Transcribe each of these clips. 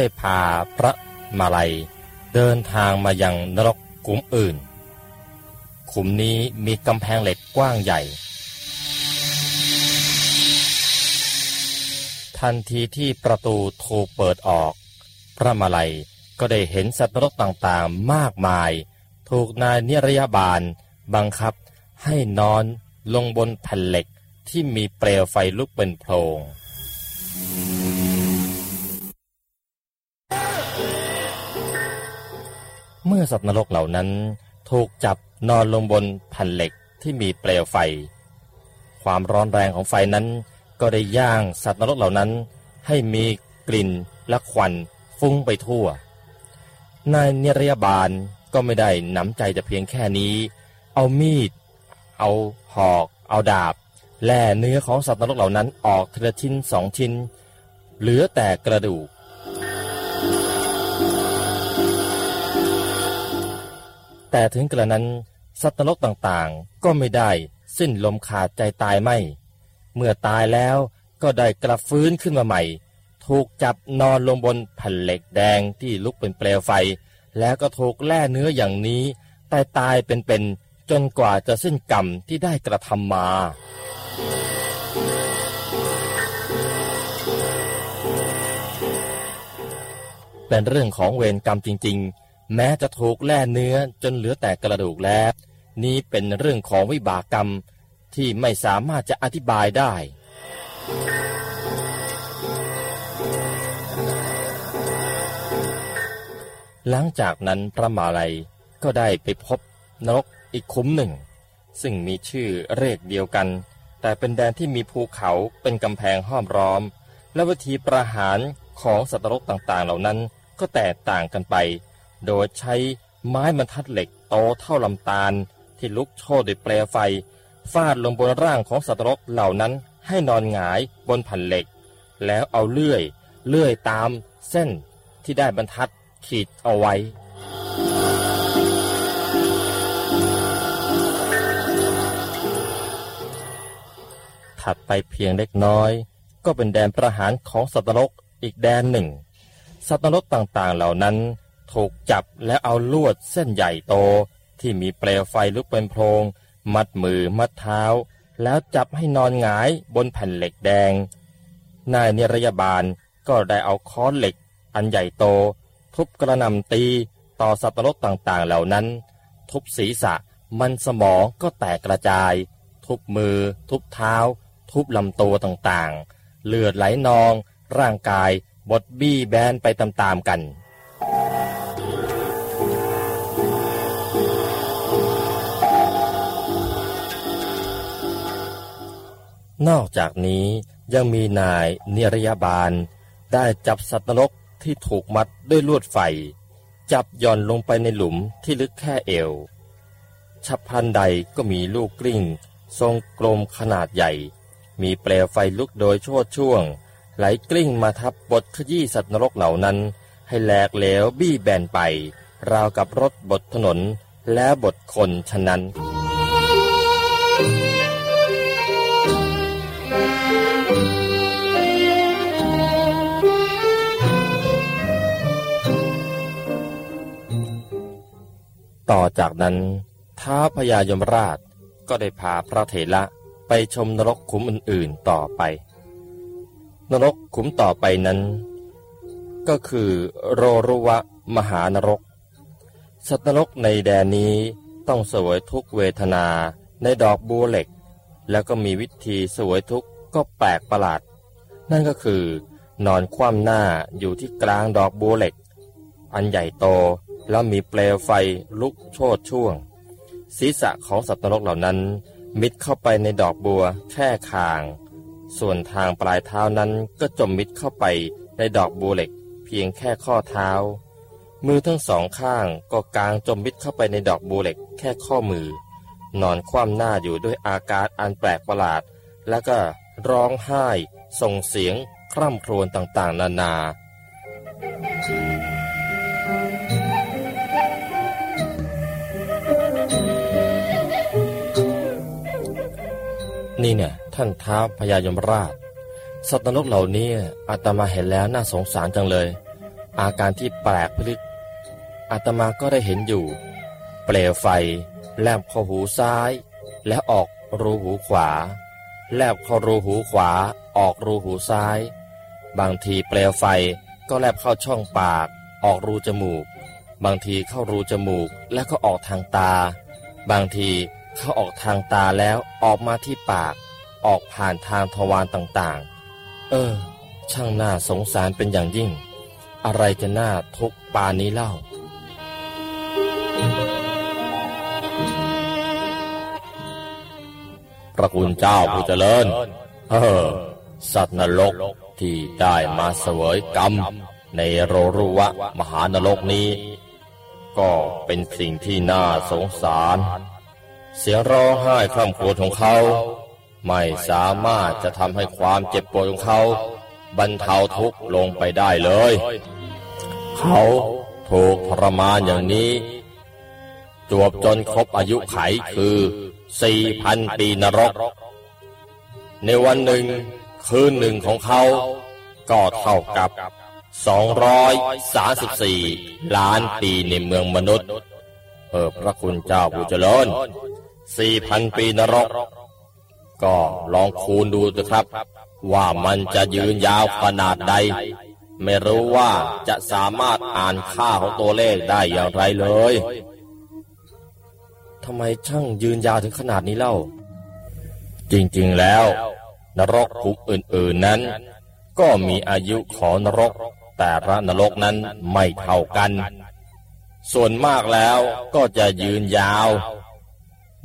ได้พาพระมาลัย เดินทางมายังนรกขุมอื่น ขุมนี้มีกำแพงเหล็กกว้างใหญ่ ทันทีที่ประตูถูกเปิดออก พระมาลัยก็ได้เห็นสัตว์นรกต่างๆมากมาย ถูกนายนิรยาบาลบังคับให้นอนลงบนแผ่นเหล็กที่มีเปลวไฟลุกเป็นโพรง เมื่อสัตว์นรกเหล่านั้นถูกจับนอนลงบนแผ่นเหล็กที่มีเปลวไฟ ความร้อนแรงของไฟนั้น ก็ได้ย่างสัตว์นรกเหล่านั้น ให้มีกลิ่นและควันฟุ้งไปทั่ว นายเนรยาบาลก็ไม่ได้หนำใจแต่เพียงแค่นี้ เอามีด เอาหอก เอาดาบ แล่เนื้อของสัตว์นรกเหล่านั้นออกทีละชิ้นสองชิ้น เหลือแต่กระดูก แต่ถึงกระนั้น สัตว์นรกต่างๆ ก็ไม่ได้สิ้นลมขาดใจตายไม่ เมื่อตายแล้วก็ได้กระฟื้นขึ้นมาใหม่ ถูกจับนอนลงบนแผ่นเหล็กแดงที่ลุกเป็นเปลวไฟ แล้วก็ถูกแล่เนื้ออย่างนี้ตายตายเป็นๆจนกว่าจะสิ้นกรรมที่ได้กระทำมาเป็นเรื่องของเวรกรรมจริงๆ แม้จะถูกแล่เนื้อจนเหลือแต่กระดูกแล้ว นี้เป็นเรื่องของวิบากกรรมที่ไม่สามารถจะอธิบายได้ หลังจากนั้นพระมาลัยก็ได้ไปพบนรกอีกคุ้มหนึ่ง ซึ่งมีชื่อเรียกเดียวกัน แต่เป็นแดนที่มีภูเขาเป็นกำแพงห้อมล้อม และวิธีประหารของสัตว์นรกต่างๆ เหล่านั้นก็แตกต่างกันไป โดยใช้ไม้บรรทัดเหล็กโตเท่าลำตาล ที่ลุกโชนด้วยเปลวไฟ ฟาดลงบนร่างของสัตว์รกเหล่านั้นให้นอนหงายบนแผ่นเหล็ก แล้วเอาเลื่อย เลื่อยตามเส้นที่ได้บรรทัดขีดเอาไว้ ถัดไปเพียงเล็กน้อย ก็เป็นแดนประหารของสัตว์นรกอีกแดนหนึ่ง สัตว์นรกต่างๆเหล่านั้น ถูกจับและเอาลวดเส้นใหญ่โต ที่มีเปลวไฟลุกเป็นโพรง มัดมือมัดเท้า แล้วจับให้นอนหงายบนแผ่นเหล็กแดง นายเนรยาบาลก็ได้เอาค้อนเหล็ก อันใหญ่โต ทุบกระนำตีต่อสัตว์รกต่างๆเหล่านั้น ทุบศีรษะมันสมองก็แตกกระจาย ทุบมือ ทุบเท้า ทุบลำตัวต่างๆ เลือดไหลนอง ร่างกายบดบี้แบนไปตามๆกัน นอกจากนี้ยังมีนายเนรยาบาล ได้จับสัตว์นรกที่ถูกมัดด้วยลวดไฟ จับย่อนลงไปในหลุมที่ลึกแค่เอว ฉับพลันใดก็มีลูกกลิ้ง ทรงกลมขนาดใหญ่ มีเปลวไฟลุกโดยโชดช่วง ไหลกลิ้งมาทับบทขยี้สัตว์นรกเหล่านั้น ให้แหลกเหลวบี้แบนไป ราวกับรถบดถนนและบดคนฉะนั้น ต่อจากนั้นท้าพญายมราชก็ได้พาพระเถระไปชมนรกขุมอื่นๆต่อไป นรกขุมต่อไปนั้น ก็คือโรรุวะมหานรก สัตว์นรกในแดนนี้ต้องเสวยทุกเวทนาในดอกบัวเหล็ก แล้วก็มีวิธีเสวยทุกก็แปลกประหลาด นั่นก็คือนอนคว่ำหน้าอยู่ที่กลางดอกบัวเหล็ก อันใหญ่โต แล้วมีเปลวไฟลุกโชดช่วง ศีรษะของสัตว์นรกเหล่านั้น มิดเข้าไปในดอกบัวแค่คาง ส่วนทางปลายเท้านั้นก็จมมิดเข้าไปในดอกบัวเหล็ก เพียงแค่ข้อเท้า มือทั้งสองข้างก็กางจมมิดเข้าไปในดอกบัวเหล็กแค่ข้อมือ นอนคว่ำหน้าอยู่ด้วยอาการอันแปลกประหลาด แล้วก็ร้องไห้ ส่งเสียงคร่ำครวญต่างๆ นานา นี่เนี่ยท่านท้าพญายมราช สัตว์นรกเหล่านี้อาตมาเห็นแล้วน่าสงสารจังเลย อาการที่แปลกพลิกอาตมาก็ได้เห็นอยู่ เปลวไฟ แลบเข้าหูซ้าย และออกรูหูขวา แลบเข้ารูหูขวา ออกรูหูซ้าย บางทีเปลวไฟก็แลบเข้าช่องปาก ออกรูจมูก บางทีเข้ารูจมูกแล้วก็ออกทางตา บางที เข้าออกทางตาแล้วออกมาที่ปาก ออกผ่านทางทวารต่างๆ เออ ช่างน่าสงสารเป็นอย่างยิ่ง อะไรจะน่าทุกปานนี้เล่า พระคุณเจ้าผู้เจริญ เออ สัตว์นรกที่ได้มาเสวยกรรม ในโรรุวะมหานรกนี้ ก็เป็นสิ่งที่น่าสงสาร เสียงร้องไห้คร่ำครวญของเขา ไม่สามารถจะทำให้ความเจ็บปวดของเขา บรรเทาทุกข์ลงไปได้เลย เขาถูกทรมานอย่างนี้ จวบจนครบอายุไขคือสี่พันปีนรก ในวันหนึ่งคืนหนึ่งของเขา ก็เท่ากับ 234 ล้านปีในเมืองมนุษย์ เออพระคุณเจ้าผู้เจริญ4,000ปีนรก ก็ลองคูณดูสิครับ ว่ามันจะยืนยาวขนาดใด ไม่รู้ว่าจะสามารถอ่านค่าของตัวเลขได้อย่างไรเลยทำไมช่างยืนยาวถึงขนาดนี้เล่า จริงๆแล้ว นรกภูมิอื่นๆนั้น ก็มีอายุของนรก แต่ละนรกนั้นไม่เท่ากัน ส่วนมากแล้วก็จะยืนยาว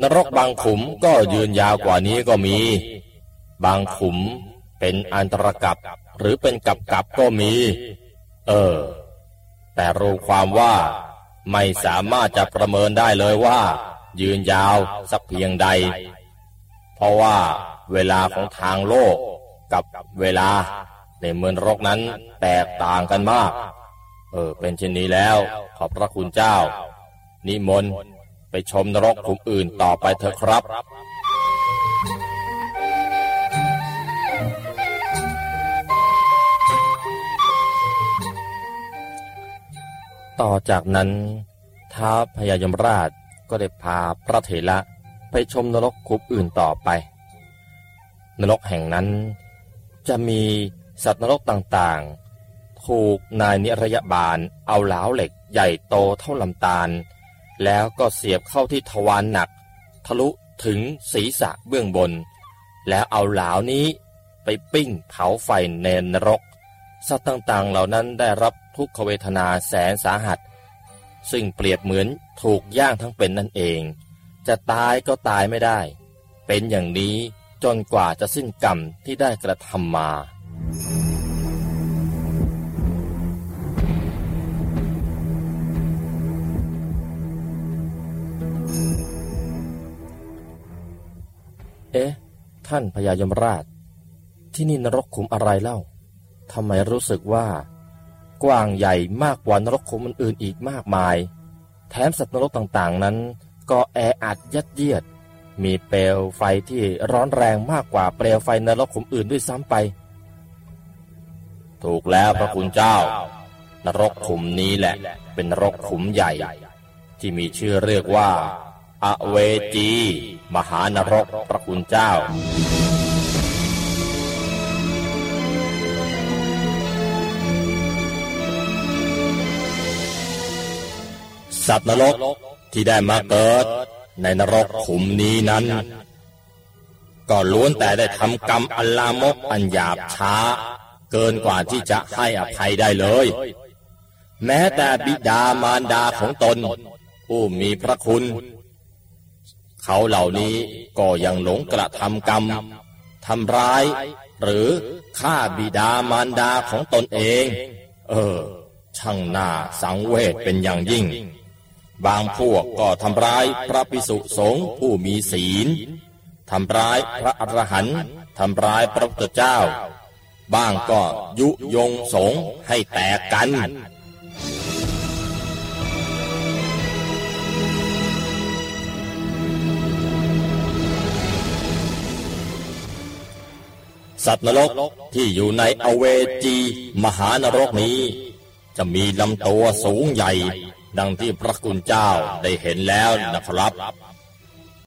นรกบางขุมก็ยืนยาวกว่านี้ก็มี บางขุมเป็นอันตรกับหรือเป็นกับกับก็มี เออ แต่รู้ความว่าไม่สามารถจะประเมินได้เลยว่า ยืนยาวสักเพียงใด เพราะว่าเวลาของทางโลกกับเวลาในเมืองรกนั้นแตกต่างกันมาก เออ เป็นเช่นนี้แล้ว ขอบพระคุณเจ้า นิมนต์ไปชมนรกขุมอื่นต่อไปเถอะครับต่อจากนั้นท้าพญายมราชก็ได้พาพระเถระไปชมนรกขุมอื่นต่อไป นรกแห่งนั้น จะมีสัตว์นรกต่างๆ ถูกนายนิรยบาลเอาเหลาเหล็กใหญ่โตเท่าลำตาล แล้วก็เสียบเข้าที่ทวารหนัก ทะลุถึงศีรษะเบื้องบน แล้วเอาเหลานี้ไปปิ้งเผาไฟในนรก สัตว์ต่างๆ เหล่านั้นได้รับทุกขเวทนาแสนสาหัส ซึ่งเปรียบเหมือนถูกย่างทั้งเป็นนั่นเอง จะตายก็ตายไม่ได้ เป็นอย่างนี้จนกว่าจะสิ้นกรรมที่ได้กระทำมา ท่านพญายมราช ที่นี่นรกขุมอะไรเล่าทำไมรู้สึกว่า กว้างใหญ่มากกว่านรกขุมอื่นๆอีกมากมาย แถมสัตว์นรกต่างๆนั้น ก็แออัดยัดเยียด มีเปลวไฟที่ร้อนแรงมากกว่าเปลวไฟนรกขุมอื่นด้วยซ้ำไป ถูกแล้วพระคุณเจ้า นรกขุมนี้แหละ เป็นนรกขุมใหญ่ ที่มีชื่อเรียกว่า อเวจี มหานรกพระคุณเจ้า สัตว์นรกที่ได้มาเกิดในนรกขุมนี้นั้น ก็ล้วนแต่ได้ทำกรรมอันลามกอันหยาบช้า เกินกว่าที่จะให้อภัยได้เลย แม้แต่บิดามารดาของตนผู้มีพระคุณ เขาเหล่านี้ก็ยังหลงกระทำกรรมทำร้าย หรือฆ่าบิดามารดาของตนเอง เออ ช่างน่าสังเวชเป็นอย่างยิ่ง บางพวกก็ทำร้ายพระภิกษุสงฆ์ผู้มีศีลทำร้ายพระอรหันต์ทำร้ายพระพุทธเจ้า บ้างก็ยุยงสงให้แตกกัน สัตว์นรกที่อยู่ในอเวจีมหานรกนี้ จะมีลำตัวสูงใหญ่ ดังที่พระคุณเจ้าได้เห็นแล้วนะครับ